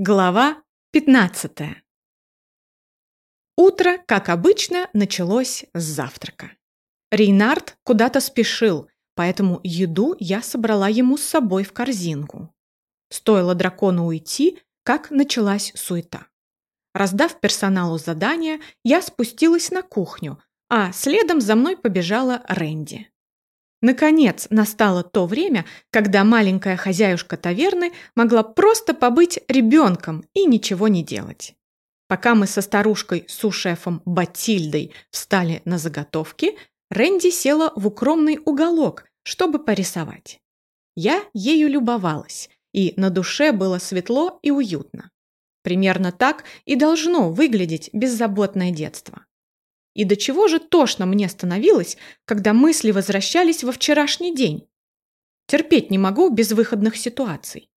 Глава 15. Утро, как обычно, началось с завтрака. Рейнард куда-то спешил, поэтому еду я собрала ему с собой в корзинку. Стоило дракону уйти, как началась суета. Раздав персоналу задания, я спустилась на кухню, а следом за мной побежала Рэнди. Наконец настало то время, когда маленькая хозяюшка таверны могла просто побыть ребенком и ничего не делать. Пока мы со старушкой су-шефом Батильдой встали на заготовки, Рэнди села в укромный уголок, чтобы порисовать. Я ею любовалась, и на душе было светло и уютно. Примерно так и должно выглядеть беззаботное детство. И до чего же тошно мне становилось, когда мысли возвращались во вчерашний день. Терпеть не могу безвыходных ситуаций.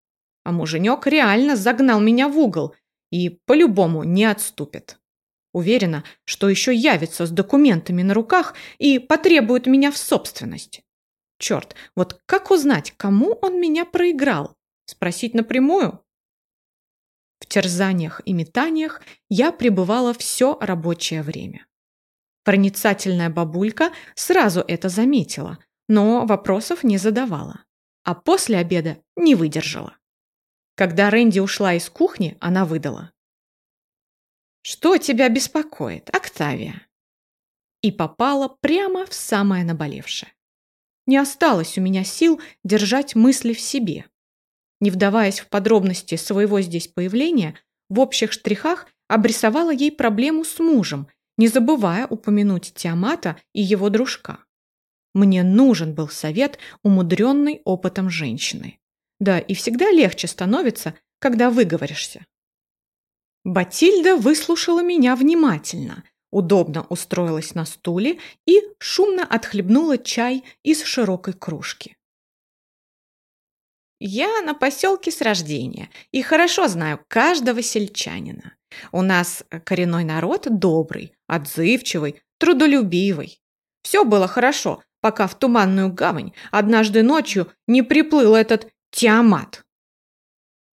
А муженек реально загнал меня в угол и по-любому не отступит. Уверена, что еще явится с документами на руках и потребует меня в собственность. Черт, вот как узнать, кому он меня проиграл? Спросить напрямую? В терзаниях и метаниях я пребывала все рабочее время. Проницательная бабулька сразу это заметила, но вопросов не задавала. А после обеда не выдержала. Когда Рэнди ушла из кухни, она выдала. «Что тебя беспокоит, Октавия?» И попала прямо в самое наболевшее. Не осталось у меня сил держать мысли в себе. Не вдаваясь в подробности своего здесь появления, в общих штрихах обрисовала ей проблему с мужем не забывая упомянуть Тиамата и его дружка. Мне нужен был совет умудренной опытом женщины. Да, и всегда легче становится, когда выговоришься. Батильда выслушала меня внимательно, удобно устроилась на стуле и шумно отхлебнула чай из широкой кружки. Я на поселке с рождения и хорошо знаю каждого сельчанина. У нас коренной народ добрый, отзывчивый, трудолюбивый. Все было хорошо, пока в Туманную гавань однажды ночью не приплыл этот Тиамат.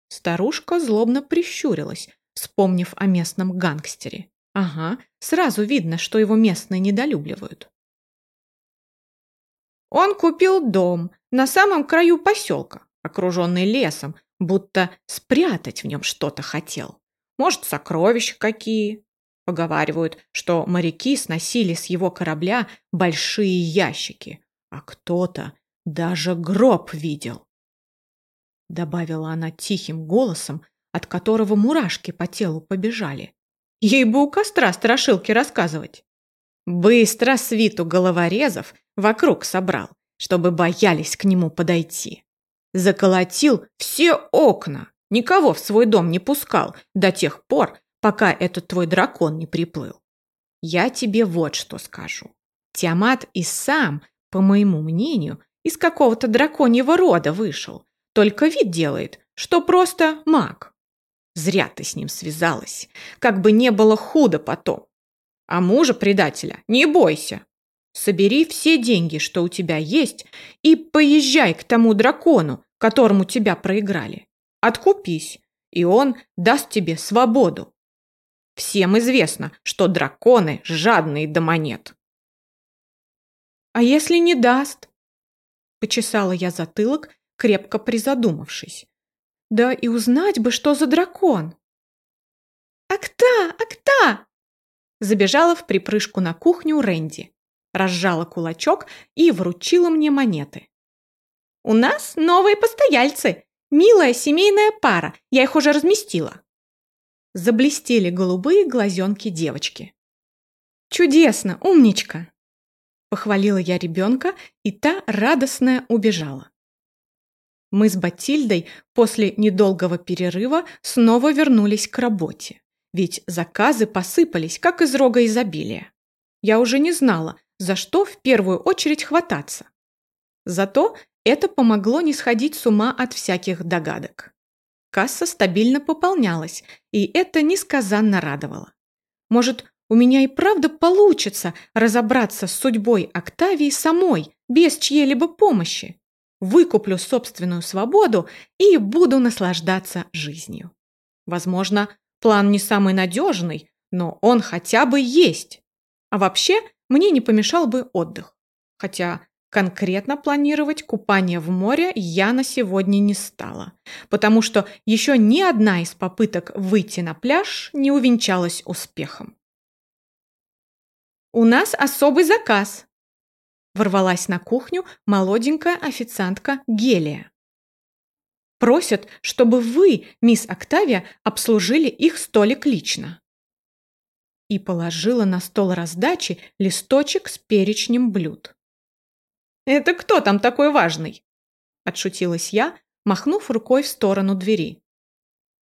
Старушка злобно прищурилась, вспомнив о местном гангстере. Ага, сразу видно, что его местные недолюбливают. Он купил дом на самом краю поселка, окруженный лесом, будто спрятать в нем что-то хотел. Может, сокровища какие. Поговаривают, что моряки сносили с его корабля большие ящики, а кто-то даже гроб видел. Добавила она тихим голосом, от которого мурашки по телу побежали. Ей бы у костра страшилки рассказывать. Быстро свиту головорезов вокруг собрал, чтобы боялись к нему подойти. Заколотил все окна, Никого в свой дом не пускал до тех пор, пока этот твой дракон не приплыл. Я тебе вот что скажу. Тиамат и сам, по моему мнению, из какого-то драконьего рода вышел. Только вид делает, что просто маг. Зря ты с ним связалась. Как бы не было худо потом. А мужа предателя не бойся. Собери все деньги, что у тебя есть, и поезжай к тому дракону, которому тебя проиграли. Откупись, и он даст тебе свободу. Всем известно, что драконы жадные до монет. А если не даст? Почесала я затылок, крепко призадумавшись. Да и узнать бы, что за дракон. «Акта! Акта!» Забежала в припрыжку на кухню Рэнди, разжала кулачок и вручила мне монеты. «У нас новые постояльцы, Милая семейная пара, я их уже разместила. Заблестели голубые глазенки девочки. Чудесно, умничка! Похвалила я ребенка, и та радостная убежала. Мы с Батильдой после недолгого перерыва снова вернулись к работе, ведь заказы посыпались, как из рога изобилия. Я уже не знала, за что в первую очередь хвататься. Зато это помогло не сходить с ума от всяких догадок. Касса стабильно пополнялась, и это несказанно радовало. Может, у меня и правда получится разобраться с судьбой Октавии самой, без чьей-либо помощи. Выкуплю собственную свободу и буду наслаждаться жизнью. Возможно, план не самый надежный, но он хотя бы есть. А вообще, мне не помешал бы отдых. Хотя конкретно планировать купание в море я на сегодня не стала, потому что еще ни одна из попыток выйти на пляж не увенчалась успехом. «У нас особый заказ», – ворвалась на кухню молоденькая официантка Гелия. «Просят, чтобы вы, мисс Октавия, обслужили их столик лично» и положила на стол раздачи листочек с перечнем блюд. «Это кто там такой важный?» – отшутилась я, махнув рукой в сторону двери.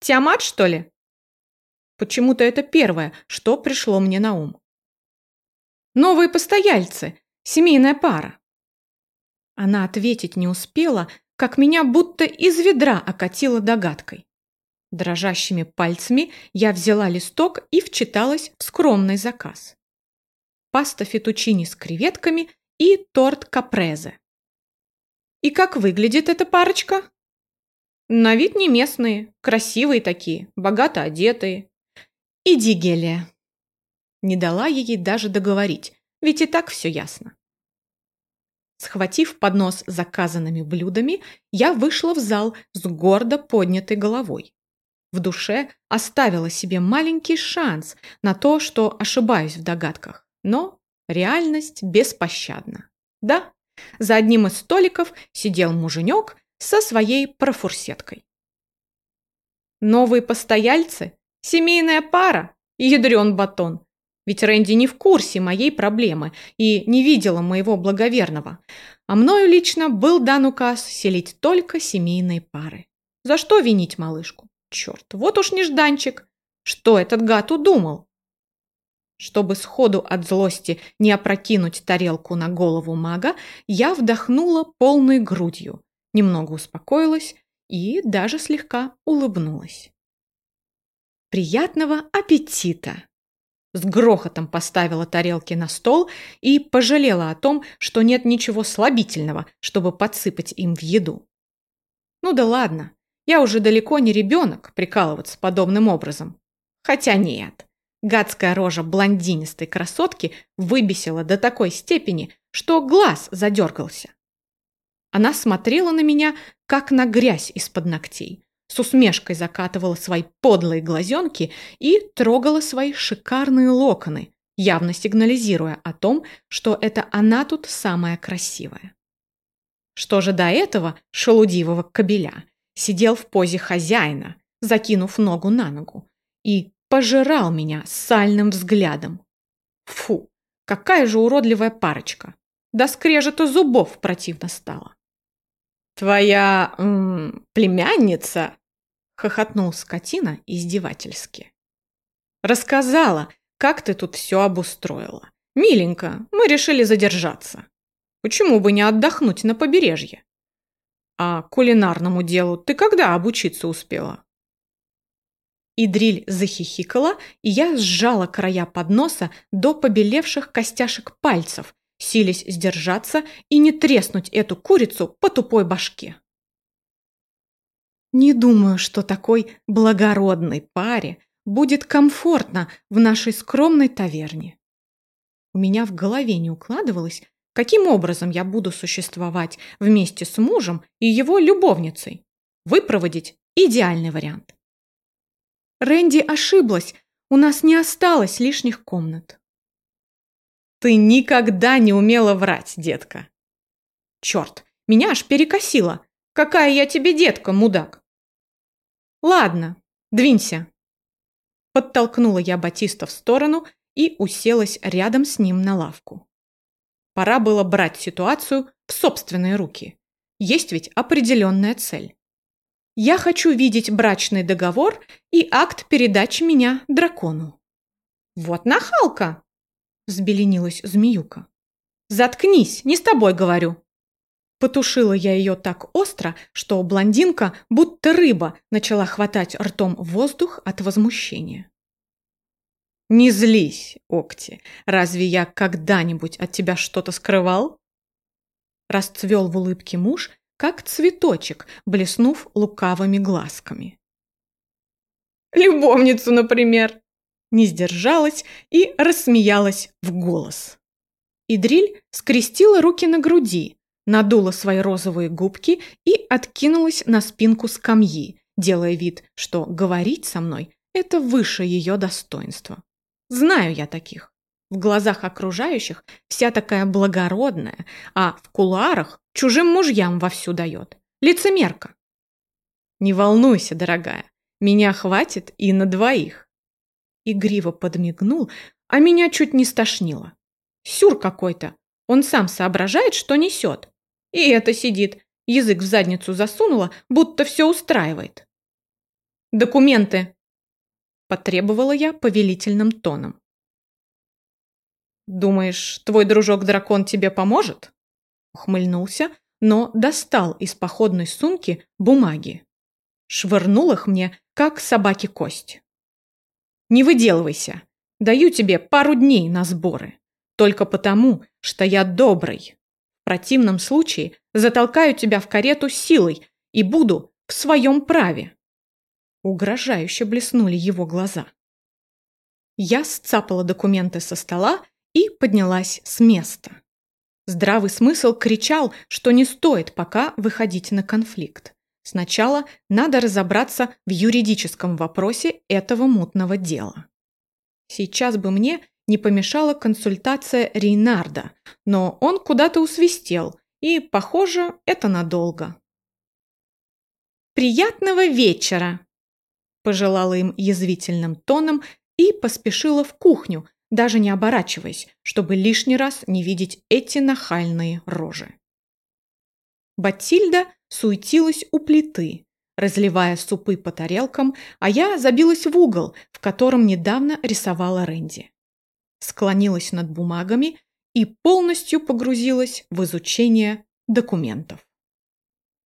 «Тиамат, что ли?» Почему-то это первое, что пришло мне на ум. «Новые постояльцы, семейная пара». Она ответить не успела, как меня будто из ведра окатило догадкой. Дрожащими пальцами я взяла листок и вчиталась в скромный заказ. Паста фетучини с креветками и торт капрезе. И как выглядит эта парочка? На вид не местные, красивые такие, богато одетые. Иди, Гелия. Не дала ей даже договорить, ведь и так все ясно. Схватив поднос с заказанными блюдами, я вышла в зал с гордо поднятой головой в душе оставила себе маленький шанс на то, что ошибаюсь в догадках. Но реальность беспощадна. Да, за одним из столиков сидел муженек со своей профурсеткой. Новые постояльцы, семейная пара, ядрен батон. Ведь Рэнди не в курсе моей проблемы и не видела моего благоверного. А мною лично был дан указ селить только семейные пары. За что винить малышку? Черт, вот уж нежданчик. Что этот гад удумал? Чтобы сходу от злости не опрокинуть тарелку на голову мага, я вдохнула полной грудью, немного успокоилась и даже слегка улыбнулась. «Приятного аппетита!» С грохотом поставила тарелки на стол и пожалела о том, что нет ничего слабительного, чтобы подсыпать им в еду. Ну да ладно, я уже далеко не ребенок прикалываться подобным образом. Хотя нет. Гадская рожа блондинистой красотки выбесила до такой степени, что глаз задергался. Она смотрела на меня, как на грязь из-под ногтей, с усмешкой закатывала свои подлые глазенки и трогала свои шикарные локоны, явно сигнализируя о том, что это она тут самая красивая. Что же до этого шелудивого кобеля? сидел в позе хозяина, закинув ногу на ногу, и пожирал меня сальным взглядом. Фу, какая же уродливая парочка. До скрежета зубов противно стало. «Твоя м, племянница?» — хохотнул скотина издевательски. «Рассказала, как ты тут все обустроила. Миленько, мы решили задержаться. Почему бы не отдохнуть на побережье?» А кулинарному делу ты когда обучиться успела? Идриль захихикала, и я сжала края подноса до побелевших костяшек пальцев, силясь сдержаться и не треснуть эту курицу по тупой башке. Не думаю, что такой благородной паре будет комфортно в нашей скромной таверне. У меня в голове не укладывалось, Каким образом я буду существовать вместе с мужем и его любовницей? Выпроводить – идеальный вариант. Рэнди ошиблась, у нас не осталось лишних комнат. Ты никогда не умела врать, детка. Черт, меня аж перекосило. Какая я тебе детка, мудак. Ладно, двинься. Подтолкнула я Батиста в сторону и уселась рядом с ним на лавку. Пора было брать ситуацию в собственные руки. Есть ведь определенная цель. Я хочу видеть брачный договор и акт передачи меня дракону. Вот нахалка! Взбеленилась змеюка. Заткнись, не с тобой говорю. Потушила я ее так остро, что блондинка, будто рыба, начала хватать ртом воздух от возмущения. Не злись, Окти. Разве я когда-нибудь от тебя что-то скрывал? Расцвел в улыбке муж, как цветочек, блеснув лукавыми глазками. Любовницу, например. Не сдержалась и рассмеялась в голос. Идриль скрестила руки на груди, надула свои розовые губки и откинулась на спинку скамьи, делая вид, что говорить со мной – это выше ее достоинства. Знаю я таких. В глазах окружающих вся такая благородная, а в кулуарах чужим мужьям вовсю дает. Лицемерка. Не волнуйся, дорогая, меня хватит и на двоих. Игриво подмигнул, а меня чуть не стошнило. Сюр какой-то. Он сам соображает, что несет. И это сидит, язык в задницу засунула, будто все устраивает. «Документы!» – потребовала я повелительным тоном. «Думаешь, твой дружок-дракон тебе поможет?» Ухмыльнулся, но достал из походной сумки бумаги. Швырнул их мне, как собаке кость. «Не выделывайся. Даю тебе пару дней на сборы. Только потому, что я добрый. В противном случае затолкаю тебя в карету силой и буду в своем праве. Угрожающе блеснули его глаза. Я сцапала документы со стола и поднялась с места. Здравый смысл кричал, что не стоит пока выходить на конфликт. Сначала надо разобраться в юридическом вопросе этого мутного дела. Сейчас бы мне не помешала консультация Рейнарда, но он куда-то усвистел, и, похоже, это надолго. «Приятного вечера!» пожелала им язвительным тоном и поспешила в кухню, даже не оборачиваясь, чтобы лишний раз не видеть эти нахальные рожи. Батильда суетилась у плиты, разливая супы по тарелкам, а я забилась в угол, в котором недавно рисовала Рэнди склонилась над бумагами и полностью погрузилась в изучение документов.